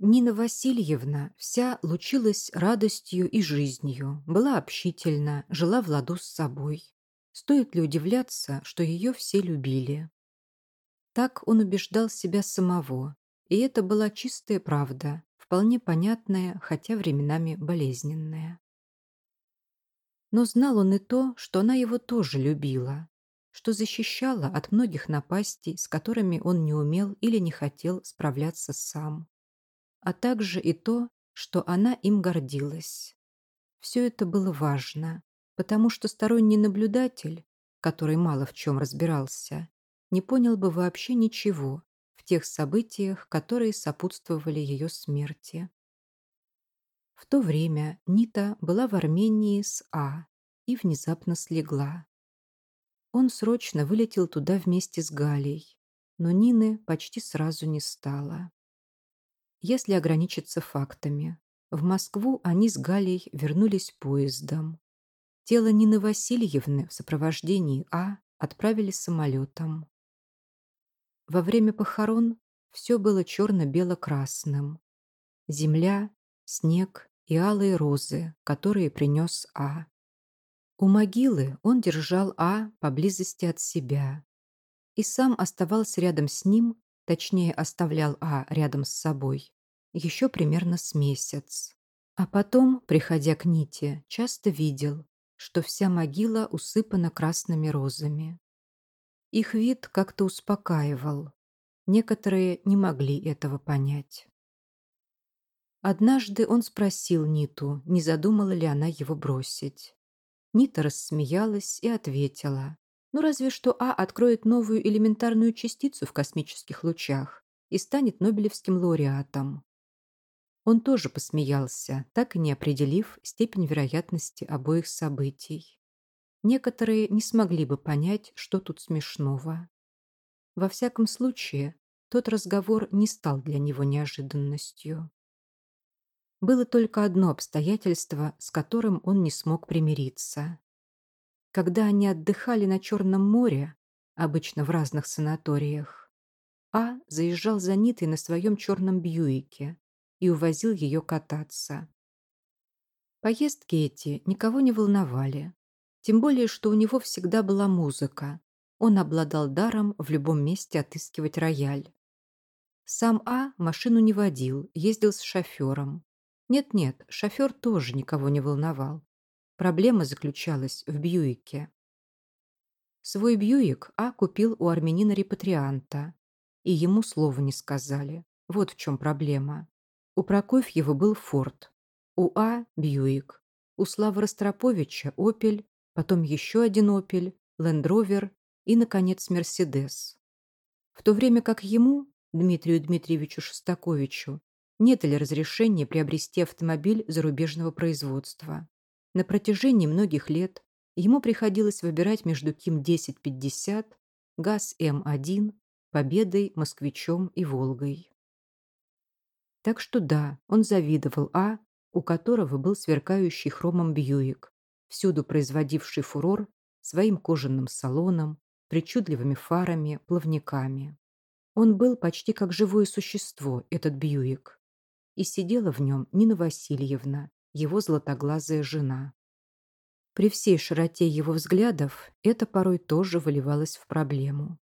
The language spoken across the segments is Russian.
Нина Васильевна вся лучилась радостью и жизнью, была общительна, жила в ладу с собой. Стоит ли удивляться, что ее все любили? Так он убеждал себя самого, и это была чистая правда, вполне понятная, хотя временами болезненная. Но знал он и то, что она его тоже любила, что защищала от многих напастей, с которыми он не умел или не хотел справляться сам а также и то, что она им гордилась. Все это было важно, потому что сторонний наблюдатель, который мало в чем разбирался, не понял бы вообще ничего в тех событиях, которые сопутствовали ее смерти. В то время Нита была в Армении с А и внезапно слегла. Он срочно вылетел туда вместе с Галей, но Нины почти сразу не стало если ограничиться фактами. В Москву они с Галей вернулись поездом. Тело Нины Васильевны в сопровождении А отправили самолетом. Во время похорон все было черно-бело-красным. Земля, снег и алые розы, которые принес А. У могилы он держал А поблизости от себя. И сам оставался рядом с ним, точнее оставлял А рядом с собой, еще примерно с месяц. А потом, приходя к Ните, часто видел, что вся могила усыпана красными розами. Их вид как-то успокаивал. Некоторые не могли этого понять. Однажды он спросил Ниту, не задумала ли она его бросить. Нита рассмеялась и ответила. Ну разве что А откроет новую элементарную частицу в космических лучах и станет Нобелевским лауреатом. Он тоже посмеялся, так и не определив степень вероятности обоих событий. Некоторые не смогли бы понять, что тут смешного. Во всяком случае, тот разговор не стал для него неожиданностью. Было только одно обстоятельство, с которым он не смог примириться. Когда они отдыхали на Черном море, обычно в разных санаториях, А заезжал за Нитой на своем черном Бьюике, и увозил ее кататься. Поездки эти никого не волновали, тем более, что у него всегда была музыка. Он обладал даром в любом месте отыскивать рояль. Сам А машину не водил, ездил с шофером. Нет-нет, шофер тоже никого не волновал. Проблема заключалась в Бьюике. Свой Бьюик А купил у армянина-репатрианта. И ему слова не сказали. Вот в чем проблема. У Прокофьева был Форд, у А – Бьюик, у Славы Ростроповича – Опель, потом еще один Опель, Лендровер и, наконец, Мерседес. В то время как ему, Дмитрию Дмитриевичу Шостаковичу, не дали разрешения приобрести автомобиль зарубежного производства. На протяжении многих лет ему приходилось выбирать между Ким-1050, ГАЗ-М1, Победой, Москвичом и Волгой. Так что да, он завидовал А, у которого был сверкающий хромом Бьюик, всюду производивший фурор своим кожаным салоном, причудливыми фарами, плавниками. Он был почти как живое существо, этот Бьюик. И сидела в нем Нина Васильевна, его златоглазая жена. При всей широте его взглядов это порой тоже выливалось в проблему.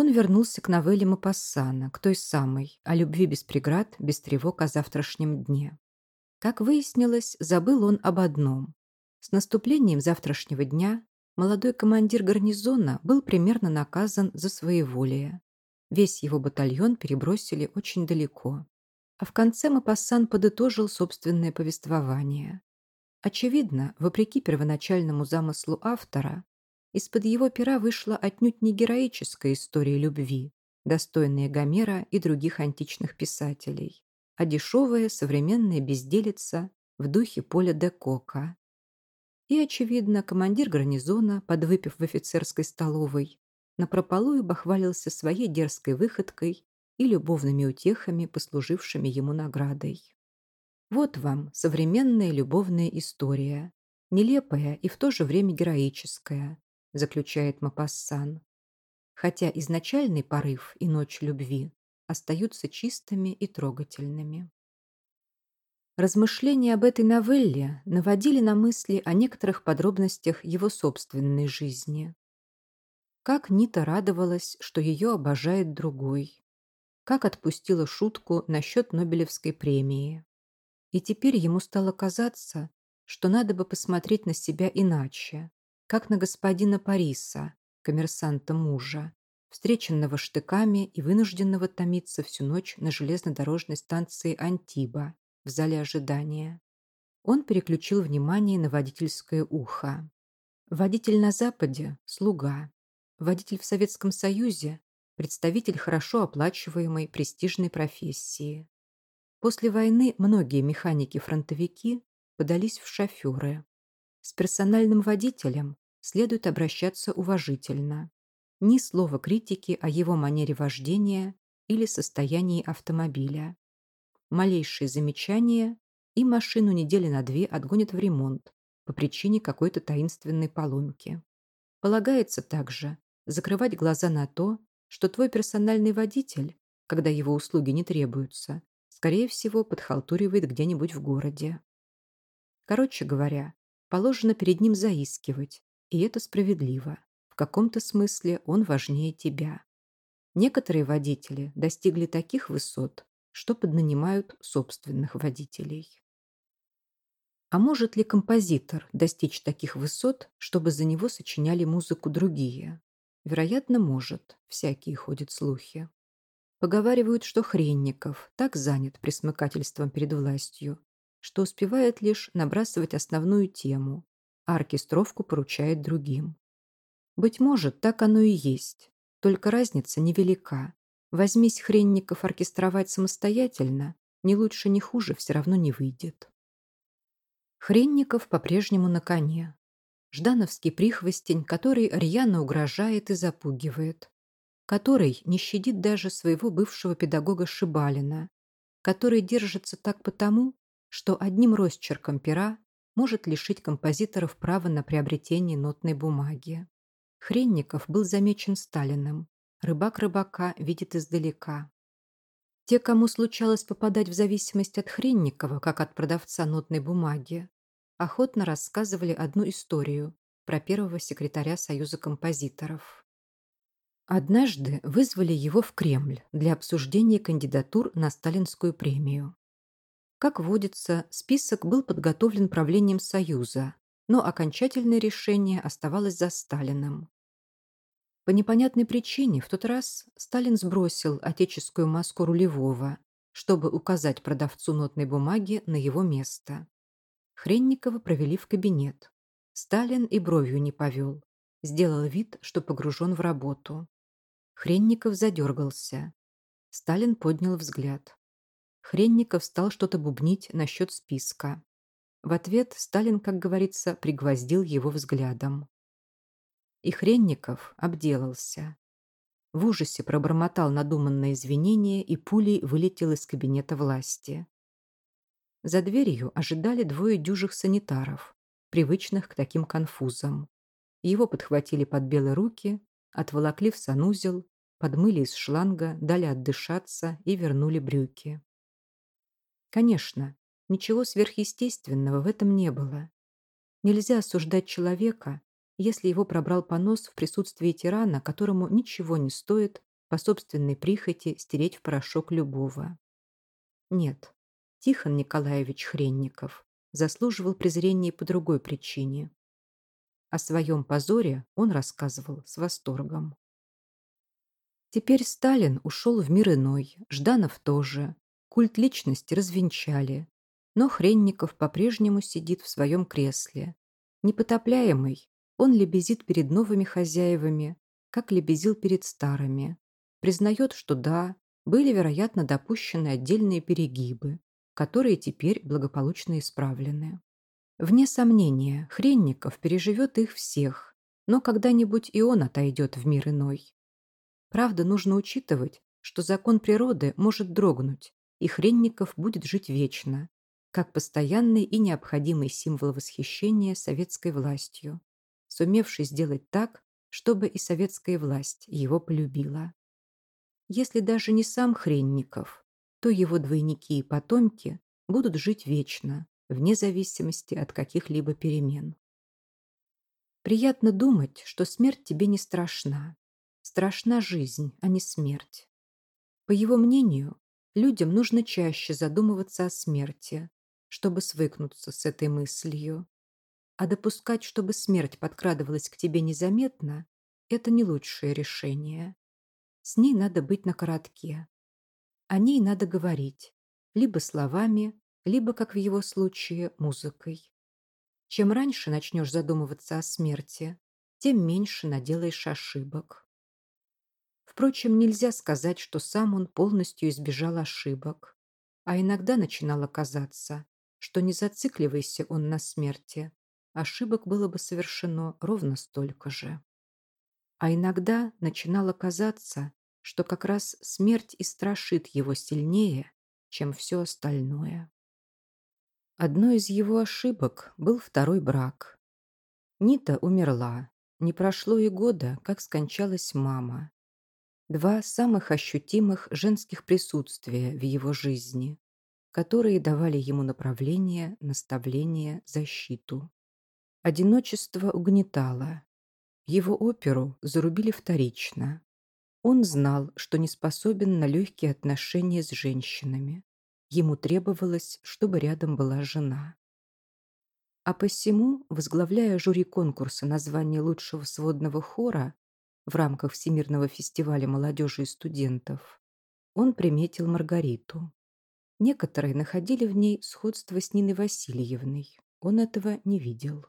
Он вернулся к новелле Мапассана, к той самой, о любви без преград, без тревог о завтрашнем дне. Как выяснилось, забыл он об одном. С наступлением завтрашнего дня молодой командир гарнизона был примерно наказан за своеволие. Весь его батальон перебросили очень далеко. А в конце Мапассан подытожил собственное повествование. Очевидно, вопреки первоначальному замыслу автора, из-под его пера вышла отнюдь не героическая история любви, достойная Гомера и других античных писателей, а дешевая современная безделица в духе Поля де Кока. И, очевидно, командир гарнизона, подвыпив в офицерской столовой, напропалую бахвалился своей дерзкой выходкой и любовными утехами, послужившими ему наградой. Вот вам современная любовная история, нелепая и в то же время героическая, заключает Мапассан. Хотя изначальный порыв и ночь любви остаются чистыми и трогательными. Размышления об этой новелле наводили на мысли о некоторых подробностях его собственной жизни. Как Нита радовалась, что ее обожает другой. Как отпустила шутку насчет Нобелевской премии. И теперь ему стало казаться, что надо бы посмотреть на себя иначе, как на господина Париса, коммерсанта мужа, встреченного штыками и вынужденного томиться всю ночь на железнодорожной станции Антиба в зале ожидания. Он переключил внимание на водительское ухо. Водитель на Западе – слуга. Водитель в Советском Союзе – представитель хорошо оплачиваемой престижной профессии. После войны многие механики-фронтовики подались в шоферы, с персональным водителем следует обращаться уважительно. Ни слова критики о его манере вождения или состоянии автомобиля. Малейшие замечания, и машину недели на две отгонят в ремонт по причине какой-то таинственной поломки. Полагается также закрывать глаза на то, что твой персональный водитель, когда его услуги не требуются, скорее всего, подхалтуривает где-нибудь в городе. Короче говоря, положено перед ним заискивать, и это справедливо. В каком-то смысле он важнее тебя. Некоторые водители достигли таких высот, что поднанимают собственных водителей. А может ли композитор достичь таких высот, чтобы за него сочиняли музыку другие? Вероятно, может. Всякие ходят слухи. Поговаривают, что Хренников так занят присмыкательством перед властью, что успевает лишь набрасывать основную тему, а оркестровку поручает другим. Быть может, так оно и есть, только разница невелика. Возьмись хренников оркестровать самостоятельно, ни лучше, ни хуже все равно не выйдет. Хренников по-прежнему на коне. Ждановский прихвостень, который рьяно угрожает и запугивает, который не щадит даже своего бывшего педагога Шибалина, который держится так потому, что одним росчерком пера может лишить композиторов права на приобретение нотной бумаги. Хренников был замечен Сталиным. Рыбак рыбака видит издалека. Те, кому случалось попадать в зависимость от Хренникова, как от продавца нотной бумаги, охотно рассказывали одну историю про первого секретаря Союза композиторов. Однажды вызвали его в Кремль для обсуждения кандидатур на сталинскую премию. Как водится, список был подготовлен правлением Союза, но окончательное решение оставалось за Сталиным. По непонятной причине в тот раз Сталин сбросил отеческую маску рулевого, чтобы указать продавцу нотной бумаги на его место. Хренникова провели в кабинет. Сталин и бровью не повел. Сделал вид, что погружен в работу. Хренников задергался. Сталин поднял взгляд. Хренников стал что-то бубнить насчет списка. В ответ Сталин, как говорится, пригвоздил его взглядом. И Хренников обделался. В ужасе пробормотал надуманное извинение и пулей вылетел из кабинета власти. За дверью ожидали двое дюжих санитаров, привычных к таким конфузам. Его подхватили под белые руки, отволокли в санузел, подмыли из шланга, дали отдышаться и вернули брюки. Конечно, ничего сверхъестественного в этом не было. Нельзя осуждать человека, если его пробрал понос в присутствии тирана, которому ничего не стоит по собственной прихоти стереть в порошок любого. Нет, Тихон Николаевич Хренников заслуживал презрения по другой причине. О своем позоре он рассказывал с восторгом. Теперь Сталин ушел в мир иной, Жданов тоже, Культ личности развенчали, но Хренников по-прежнему сидит в своем кресле. Непотопляемый, он лебезит перед новыми хозяевами, как лебезил перед старыми. Признает, что да, были, вероятно, допущены отдельные перегибы, которые теперь благополучно исправлены. Вне сомнения, Хренников переживет их всех, но когда-нибудь и он отойдет в мир иной. Правда, нужно учитывать, что закон природы может дрогнуть, и Хренников будет жить вечно, как постоянный и необходимый символ восхищения советской властью, сумевший сделать так, чтобы и советская власть его полюбила. Если даже не сам Хренников, то его двойники и потомки будут жить вечно, вне зависимости от каких-либо перемен. Приятно думать, что смерть тебе не страшна. Страшна жизнь, а не смерть. По его мнению, Людям нужно чаще задумываться о смерти, чтобы свыкнуться с этой мыслью. А допускать, чтобы смерть подкрадывалась к тебе незаметно, это не лучшее решение. С ней надо быть на коротке. О ней надо говорить, либо словами, либо, как в его случае, музыкой. Чем раньше начнешь задумываться о смерти, тем меньше наделаешь ошибок. Впрочем, нельзя сказать, что сам он полностью избежал ошибок, а иногда начинало казаться, что не зацикливайся он на смерти, ошибок было бы совершено ровно столько же. А иногда начинало казаться, что как раз смерть и страшит его сильнее, чем все остальное. Одной из его ошибок был второй брак. Нита умерла. Не прошло и года, как скончалась мама, два самых ощутимых женских присутствия в его жизни, которые давали ему направление, наставление, защиту. Одиночество угнетало. Его оперу зарубили вторично. Он знал, что не способен на легкие отношения с женщинами. Ему требовалось, чтобы рядом была жена. А посему, возглавляя жюри конкурса на звание лучшего сводного хора, в рамках Всемирного фестиваля молодежи и студентов, он приметил Маргариту. Некоторые находили в ней сходство с Ниной Васильевной. Он этого не видел.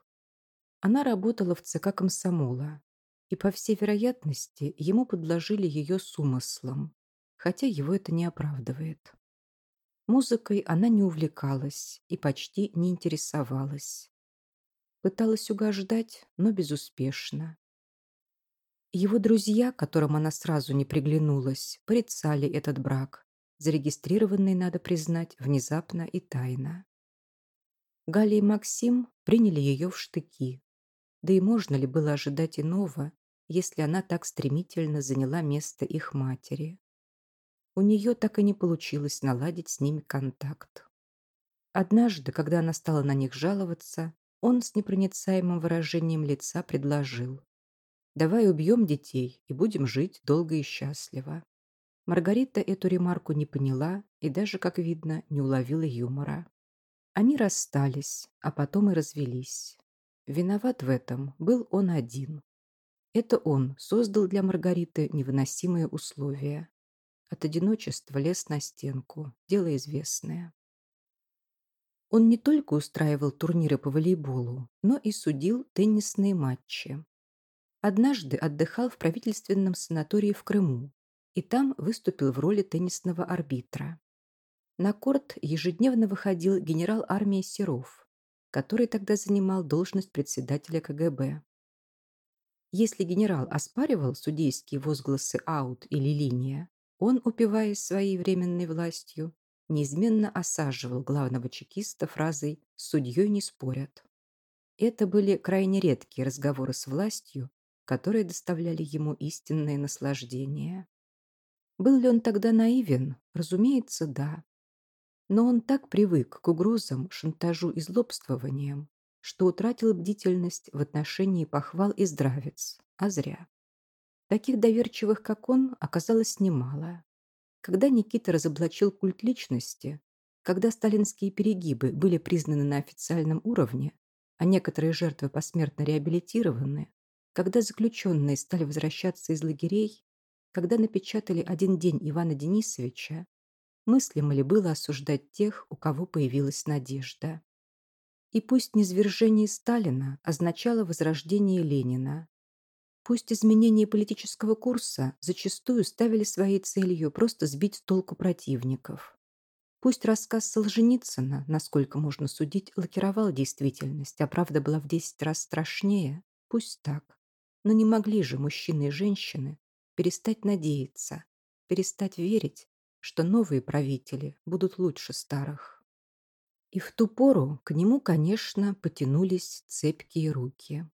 Она работала в ЦК комсомола, и, по всей вероятности, ему подложили ее с умыслом, хотя его это не оправдывает. Музыкой она не увлекалась и почти не интересовалась. Пыталась угождать, но безуспешно. Его друзья, которым она сразу не приглянулась, порицали этот брак, зарегистрированный, надо признать, внезапно и тайно. Галя и Максим приняли ее в штыки. Да и можно ли было ожидать иного, если она так стремительно заняла место их матери? У нее так и не получилось наладить с ними контакт. Однажды, когда она стала на них жаловаться, он с непроницаемым выражением лица предложил. Давай убьем детей и будем жить долго и счастливо. Маргарита эту ремарку не поняла и даже, как видно, не уловила юмора. Они расстались, а потом и развелись. Виноват в этом был он один. Это он создал для Маргариты невыносимые условия. От одиночества лез на стенку, дело известное. Он не только устраивал турниры по волейболу, но и судил теннисные матчи однажды отдыхал в правительственном санатории в Крыму и там выступил в роли теннисного арбитра. На корт ежедневно выходил генерал армии Серов, который тогда занимал должность председателя КГБ. Если генерал оспаривал судейские возгласы «аут» или «линия», он, упиваясь своей временной властью, неизменно осаживал главного чекиста фразой «с судьей не спорят». Это были крайне редкие разговоры с властью, которые доставляли ему истинное наслаждение. Был ли он тогда наивен? Разумеется, да. Но он так привык к угрозам, шантажу и злобствованиям, что утратил бдительность в отношении похвал и здравец, а зря. Таких доверчивых, как он, оказалось немало. Когда Никита разоблачил культ личности, когда сталинские перегибы были признаны на официальном уровне, а некоторые жертвы посмертно реабилитированы, когда заключенные стали возвращаться из лагерей, когда напечатали один день Ивана Денисовича, мыслимо ли было осуждать тех, у кого появилась надежда. И пусть низвержение Сталина означало возрождение Ленина, пусть изменение политического курса зачастую ставили своей целью просто сбить с толку противников. Пусть рассказ Солженицына, насколько можно судить, лакировал действительность, а правда была в десять раз страшнее, пусть так. Но не могли же мужчины и женщины перестать надеяться, перестать верить, что новые правители будут лучше старых. И в ту пору к нему, конечно, потянулись цепкие руки.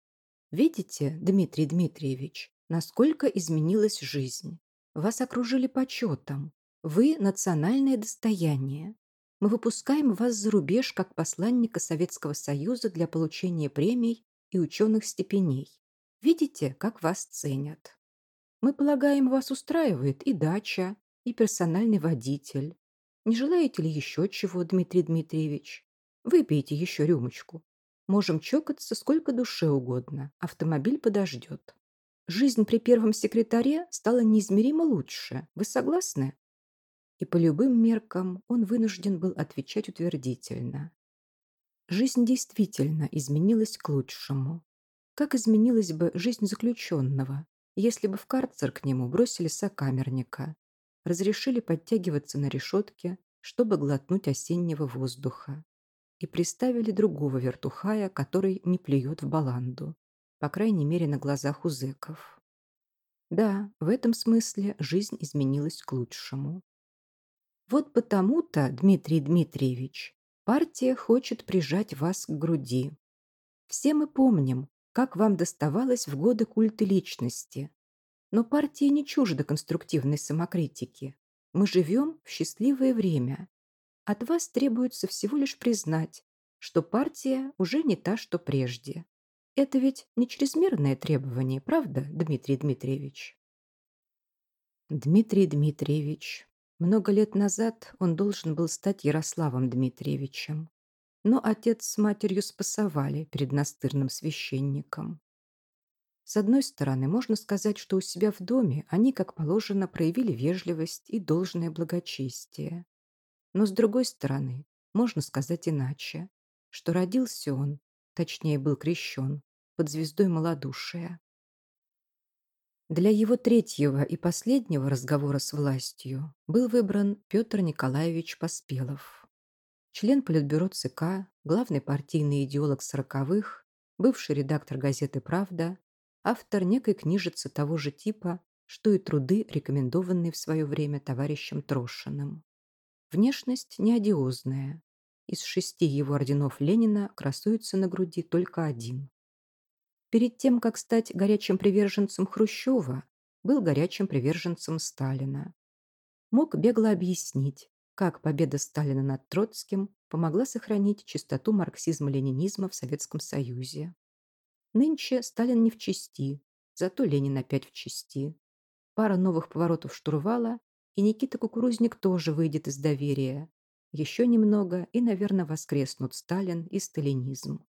Видите, Дмитрий Дмитриевич, насколько изменилась жизнь. Вас окружили почетом. Вы – национальное достояние. Мы выпускаем вас за рубеж как посланника Советского Союза для получения премий и ученых степеней. Видите, как вас ценят. Мы полагаем, вас устраивает и дача, и персональный водитель. Не желаете ли еще чего, Дмитрий Дмитриевич? Выпейте еще рюмочку. Можем чокаться сколько душе угодно. Автомобиль подождет. Жизнь при первом секретаре стала неизмеримо лучше. Вы согласны? И по любым меркам он вынужден был отвечать утвердительно. Жизнь действительно изменилась к лучшему. Как изменилась бы жизнь заключенного, если бы в карцер к нему бросили сокамерника, разрешили подтягиваться на решетке, чтобы глотнуть осеннего воздуха, и приставили другого вертухая, который не плюет в баланду, по крайней мере на глазах у зэков. Да, в этом смысле жизнь изменилась к лучшему. Вот потому-то, Дмитрий Дмитриевич, партия хочет прижать вас к груди. Все мы помним, как вам доставалось в годы культа личности. Но партия не чужда конструктивной самокритики. Мы живем в счастливое время. От вас требуется всего лишь признать, что партия уже не та, что прежде. Это ведь не чрезмерное требование, правда, Дмитрий Дмитриевич? Дмитрий Дмитриевич. Много лет назад он должен был стать Ярославом Дмитриевичем но отец с матерью спасовали перед настырным священником. С одной стороны, можно сказать, что у себя в доме они, как положено, проявили вежливость и должное благочестие. Но с другой стороны, можно сказать иначе, что родился он, точнее был крещен, под звездой малодушия. Для его третьего и последнего разговора с властью был выбран Петр Николаевич Поспелов член Политбюро ЦК, главный партийный идеолог сороковых, бывший редактор газеты «Правда», автор некой книжицы того же типа, что и труды, рекомендованные в свое время товарищем Трошиным. Внешность не одиозная. Из шести его орденов Ленина красуется на груди только один. Перед тем, как стать горячим приверженцем Хрущева, был горячим приверженцем Сталина. Мог бегло объяснить, как победа Сталина над Троцким помогла сохранить чистоту марксизма-ленинизма в Советском Союзе. Нынче Сталин не в чести, зато Ленин опять в чести. Пара новых поворотов штурвала, и Никита Кукурузник тоже выйдет из доверия. Еще немного, и, наверное, воскреснут Сталин и сталинизм.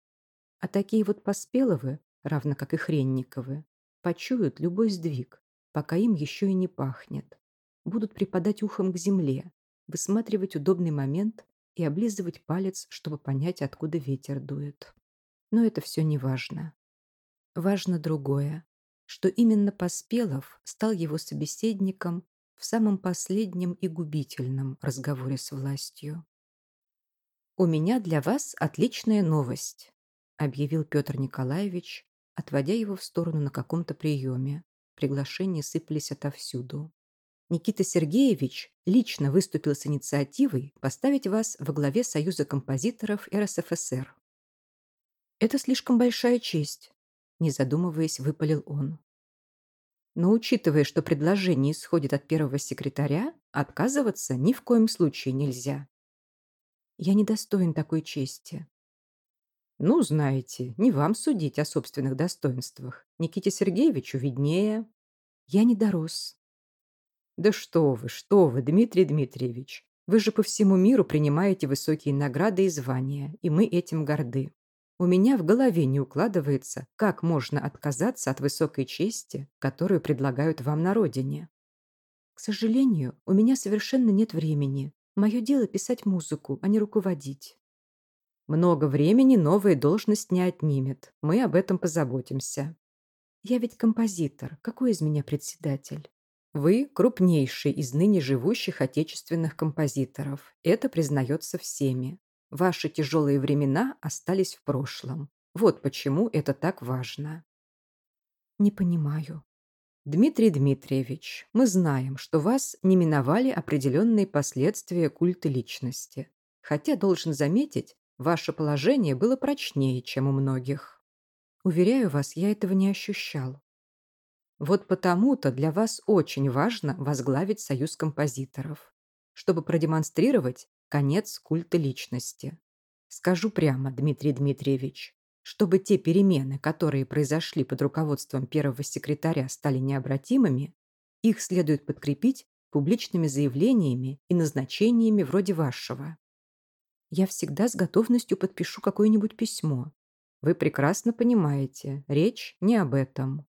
А такие вот Поспеловы, равно как и Хренниковы, почуют любой сдвиг, пока им еще и не пахнет. Будут припадать ухом к земле, высматривать удобный момент и облизывать палец, чтобы понять, откуда ветер дует. Но это все не важно. Важно другое, что именно Поспелов стал его собеседником в самом последнем и губительном разговоре с властью. «У меня для вас отличная новость», — объявил Петр Николаевич, отводя его в сторону на каком-то приеме. Приглашения сыпались отовсюду. Никита Сергеевич лично выступил с инициативой поставить вас во главе Союза композиторов РСФСР. «Это слишком большая честь», – не задумываясь, выпалил он. Но учитывая, что предложение исходит от первого секретаря, отказываться ни в коем случае нельзя. Я не достоин такой чести. Ну, знаете, не вам судить о собственных достоинствах. Никите Сергеевичу виднее. Я не дорос. Да что вы, что вы, Дмитрий Дмитриевич. Вы же по всему миру принимаете высокие награды и звания, и мы этим горды. У меня в голове не укладывается, как можно отказаться от высокой чести, которую предлагают вам на родине. К сожалению, у меня совершенно нет времени. Мое дело писать музыку, а не руководить. Много времени новая должность не отнимет. Мы об этом позаботимся. Я ведь композитор. Какой из меня председатель? Вы крупнейший из ныне живущих отечественных композиторов. Это признается всеми. Ваши тяжелые времена остались в прошлом. Вот почему это так важно. Не понимаю. Дмитрий Дмитриевич, мы знаем, что вас не миновали определенные последствия культа личности. Хотя, должен заметить, ваше положение было прочнее, чем у многих. Уверяю вас, я этого не ощущал. Вот потому-то для вас очень важно возглавить союз композиторов, чтобы продемонстрировать конец культа личности. Скажу прямо, Дмитрий Дмитриевич, чтобы те перемены, которые произошли под руководством первого секретаря, стали необратимыми, их следует подкрепить публичными заявлениями и назначениями вроде вашего. Я всегда с готовностью подпишу какое-нибудь письмо. Вы прекрасно понимаете, речь не об этом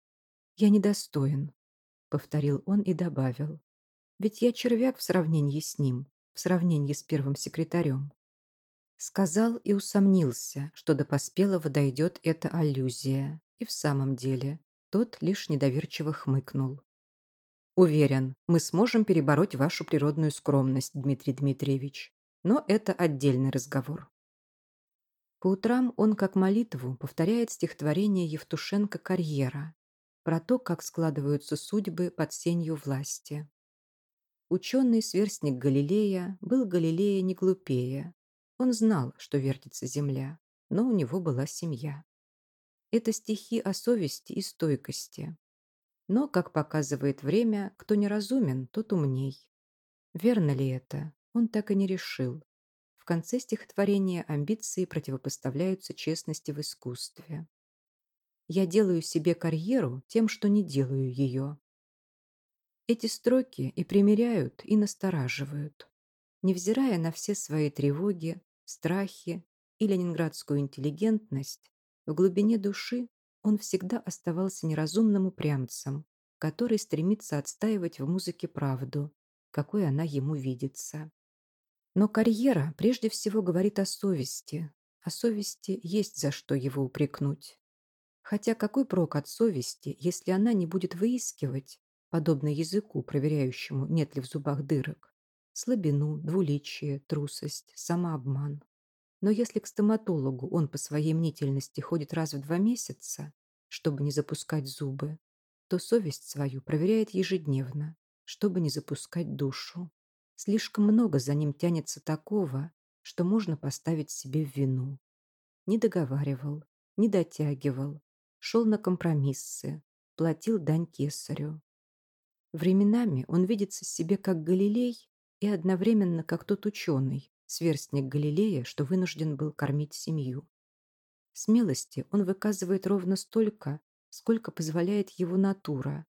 я недостоин», — повторил он и добавил. «Ведь я червяк в сравнении с ним, в сравнении с первым секретарем». Сказал и усомнился, что до Поспелого дойдет эта аллюзия. И в самом деле, тот лишь недоверчиво хмыкнул. «Уверен, мы сможем перебороть вашу природную скромность, Дмитрий Дмитриевич. Но это отдельный разговор». По утрам он, как молитву, повторяет стихотворение Евтушенко «Карьера», про то, как складываются судьбы под сенью власти. Ученый, сверстник Галилея, был Галилея не глупее. Он знал, что вертится Земля, но у него была семья. Это стихи о совести и стойкости. Но, как показывает время, кто неразумен, тот умней. Верно ли это? Он так и не решил. В конце стихотворения амбиции противопоставляются честности в искусстве. Я делаю себе карьеру тем, что не делаю ее. Эти строки и примеряют, и настораживают. Невзирая на все свои тревоги, страхи и ленинградскую интеллигентность, в глубине души он всегда оставался неразумным упрямцем, который стремится отстаивать в музыке правду, какой она ему видится. Но карьера прежде всего говорит о совести, а совести есть за что его упрекнуть. Хотя какой прок от совести, если она не будет выискивать, подобно языку, проверяющему, нет ли в зубах дырок, слабину, двуличие, трусость, самообман. Но если к стоматологу он по своей мнительности ходит раз в два месяца, чтобы не запускать зубы, то совесть свою проверяет ежедневно, чтобы не запускать душу. Слишком много за ним тянется такого, что можно поставить себе в вину. Не договаривал, не дотягивал, шел на компромиссы, платил дань кесарю. Временами он видится себе как Галилей и одновременно как тот ученый, сверстник Галилея, что вынужден был кормить семью. Смелости он выказывает ровно столько, сколько позволяет его натура,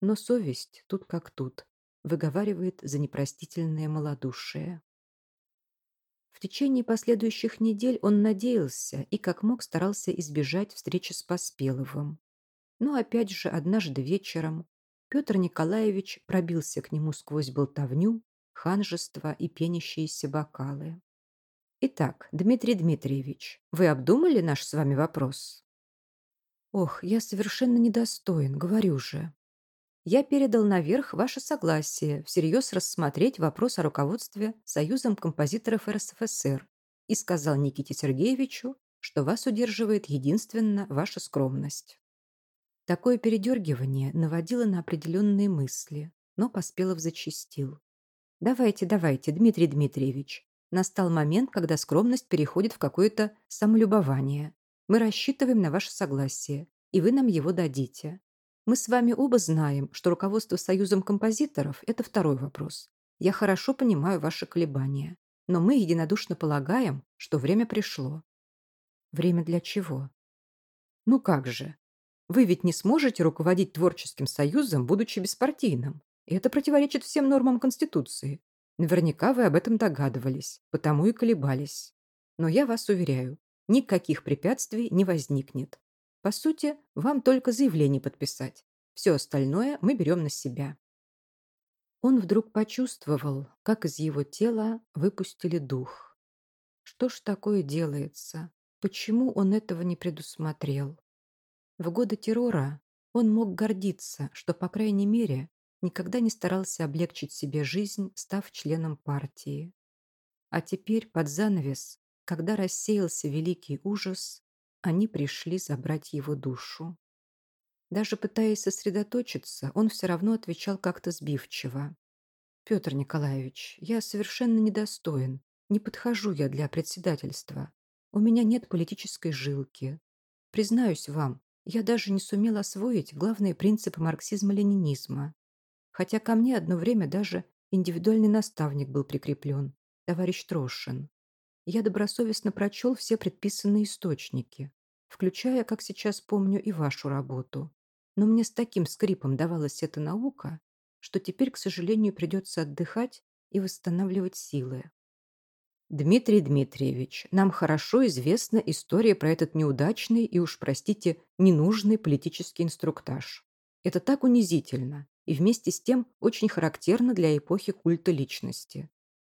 но совесть тут как тут, выговаривает за непростительное малодушие. В течение последующих недель он надеялся и как мог старался избежать встречи с Поспеловым. Но опять же однажды вечером Петр Николаевич пробился к нему сквозь болтовню, ханжество и пенящиеся бокалы. «Итак, Дмитрий Дмитриевич, вы обдумали наш с вами вопрос?» «Ох, я совершенно недостоин, говорю же я передал наверх ваше согласие всерьез рассмотреть вопрос о руководстве Союзом композиторов РСФСР и сказал Никите Сергеевичу, что вас удерживает единственно ваша скромность. Такое передергивание наводило на определенные мысли, но Поспелов зачастил. «Давайте, давайте, Дмитрий Дмитриевич. Настал момент, когда скромность переходит в какое-то самолюбование. Мы рассчитываем на ваше согласие, и вы нам его дадите. Мы с вами оба знаем, что руководство Союзом композиторов – это второй вопрос. Я хорошо понимаю ваши колебания, но мы единодушно полагаем, что время пришло. Время для чего? Ну как же? Вы ведь не сможете руководить творческим союзом, будучи беспартийным. И это противоречит всем нормам Конституции. Наверняка вы об этом догадывались, потому и колебались. Но я вас уверяю, никаких препятствий не возникнет. По сути, вам только заявление подписать. Все остальное мы берем на себя. Он вдруг почувствовал, как из его тела выпустили дух. Что ж такое делается? Почему он этого не предусмотрел? В годы террора он мог гордиться, что, по крайней мере, никогда не старался облегчить себе жизнь, став членом партии. А теперь, под занавес, когда рассеялся великий ужас, они пришли забрать его душу. Даже пытаясь сосредоточиться, он все равно отвечал как-то сбивчиво. «Петр Николаевич, я совершенно недостоин. Не подхожу я для председательства. У меня нет политической жилки. Признаюсь вам, я даже не сумел освоить главные принципы марксизма-ленинизма. Хотя ко мне одно время даже индивидуальный наставник был прикреплен, товарищ Трошин я добросовестно прочел все предписанные источники, включая, как сейчас помню, и вашу работу. Но мне с таким скрипом давалась эта наука, что теперь, к сожалению, придется отдыхать и восстанавливать силы. Дмитрий Дмитриевич, нам хорошо известна история про этот неудачный и уж, простите, ненужный политический инструктаж. Это так унизительно и вместе с тем очень характерно для эпохи культа личности.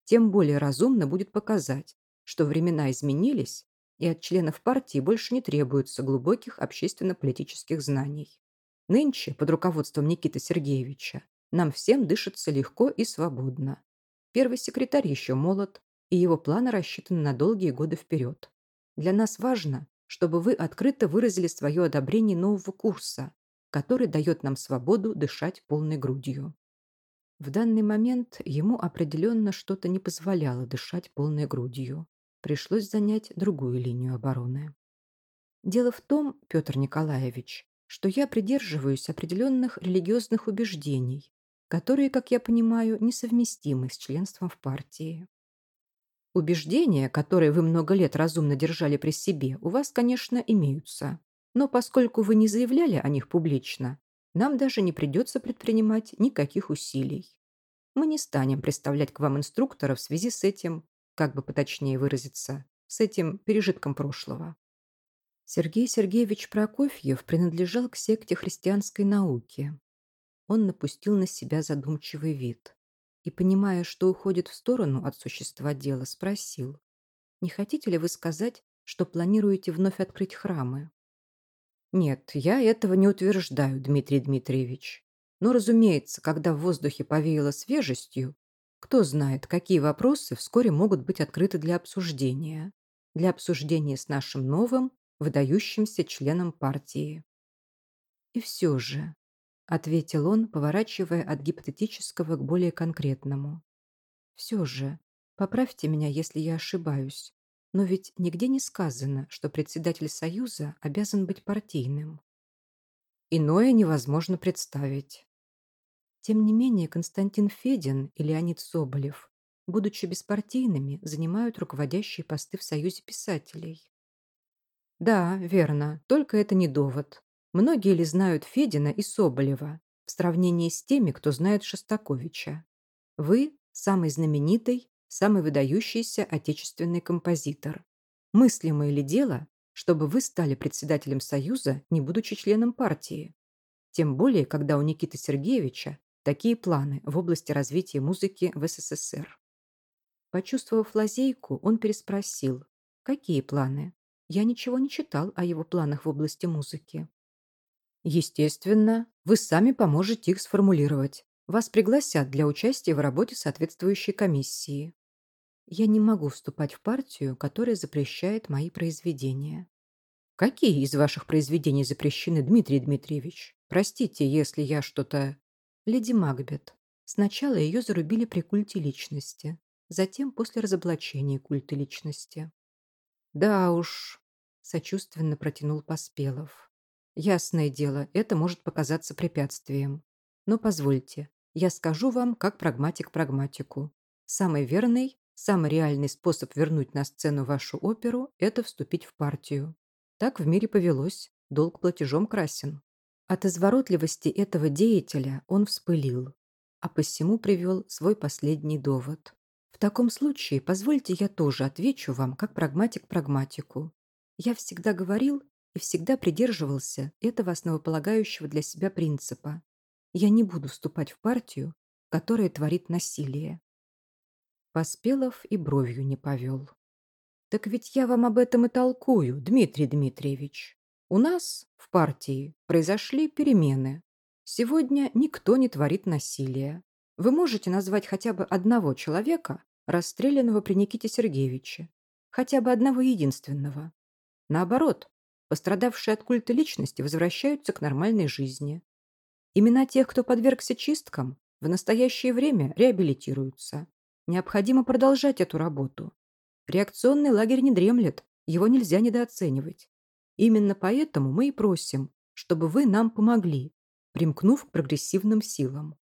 Тем более разумно будет показать, что времена изменились, и от членов партии больше не требуется глубоких общественно-политических знаний. Нынче, под руководством Никиты Сергеевича, нам всем дышится легко и свободно. Первый секретарь еще молод, и его планы рассчитаны на долгие годы вперед. Для нас важно, чтобы вы открыто выразили свое одобрение нового курса, который дает нам свободу дышать полной грудью. В данный момент ему определенно что-то не позволяло дышать полной грудью пришлось занять другую линию обороны. Дело в том, Петр Николаевич, что я придерживаюсь определенных религиозных убеждений, которые, как я понимаю, несовместимы с членством в партии. Убеждения, которые вы много лет разумно держали при себе, у вас, конечно, имеются. Но поскольку вы не заявляли о них публично, нам даже не придется предпринимать никаких усилий. Мы не станем представлять к вам инструкторов в связи с этим как бы поточнее выразиться, с этим пережитком прошлого. Сергей Сергеевич Прокофьев принадлежал к секте христианской науки. Он напустил на себя задумчивый вид и, понимая, что уходит в сторону от существа дела, спросил, «Не хотите ли вы сказать, что планируете вновь открыть храмы?» «Нет, я этого не утверждаю, Дмитрий Дмитриевич. Но, разумеется, когда в воздухе повеяло свежестью, кто знает, какие вопросы вскоре могут быть открыты для обсуждения, для обсуждения с нашим новым, выдающимся членом партии. И все же, — ответил он, поворачивая от гипотетического к более конкретному. «Все же, поправьте меня, если я ошибаюсь, но ведь нигде не сказано, что председатель Союза обязан быть партийным». «Иное невозможно представить», тем не менее, Константин Федин и Леонид Соболев, будучи беспартийными, занимают руководящие посты в Союзе писателей. Да, верно, только это не довод. Многие ли знают Федина и Соболева в сравнении с теми, кто знает Шостаковича? Вы – самый знаменитый, самый выдающийся отечественный композитор. Мыслимо ли дело, чтобы вы стали председателем Союза, не будучи членом партии? Тем более, когда у Никиты Сергеевича такие планы в области развития музыки в СССР. Почувствовав лазейку, он переспросил. «Какие планы? Я ничего не читал о его планах в области музыки». «Естественно, вы сами поможете их сформулировать. Вас пригласят для участия в работе соответствующей комиссии». «Я не могу вступать в партию, которая запрещает мои произведения». «Какие из ваших произведений запрещены, Дмитрий Дмитриевич? Простите, если я что-то Леди Магбет. Сначала ее зарубили при культе личности, затем после разоблачения культа личности. «Да уж», — сочувственно протянул Поспелов. «Ясное дело, это может показаться препятствием. Но позвольте, я скажу вам, как прагматик прагматику. Самый верный, самый реальный способ вернуть на сцену вашу оперу – это вступить в партию. Так в мире повелось, долг платежом красен. От изворотливости этого деятеля он вспылил, а посему привел свой последний довод. В таком случае позвольте я тоже отвечу вам, как прагматик прагматику. Я всегда говорил и всегда придерживался этого основополагающего для себя принципа. Я не буду вступать в партию, которая творит насилие. Поспелов и бровью не повел. «Так ведь я вам об этом и толкую, Дмитрий Дмитриевич. У нас в партии произошли перемены. Сегодня никто не творит насилия. Вы можете назвать хотя бы одного человека, расстрелянного при Никите Сергеевиче. Хотя бы одного единственного. Наоборот, пострадавшие от культа личности возвращаются к нормальной жизни. Имена тех, кто подвергся чисткам, в настоящее время реабилитируются. Необходимо продолжать эту работу. Реакционный лагерь не дремлет, его нельзя недооценивать. Именно поэтому мы и просим, чтобы вы нам помогли, примкнув к прогрессивным силам.